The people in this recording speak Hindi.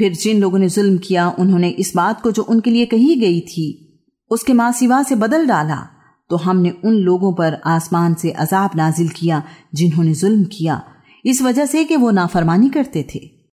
फिर जिन लोगों ने जुल्म किया, उन्होंने इस बात को जो उनके लिए कही गई थी, उसके माँ सिवा से बदल डाला। तो हमने उन लोगों पर आसमान से अजाब नाजिल किया, जिन्होंने जुल्म किया। इस वजह से कि वो नाफरमानी करते थे।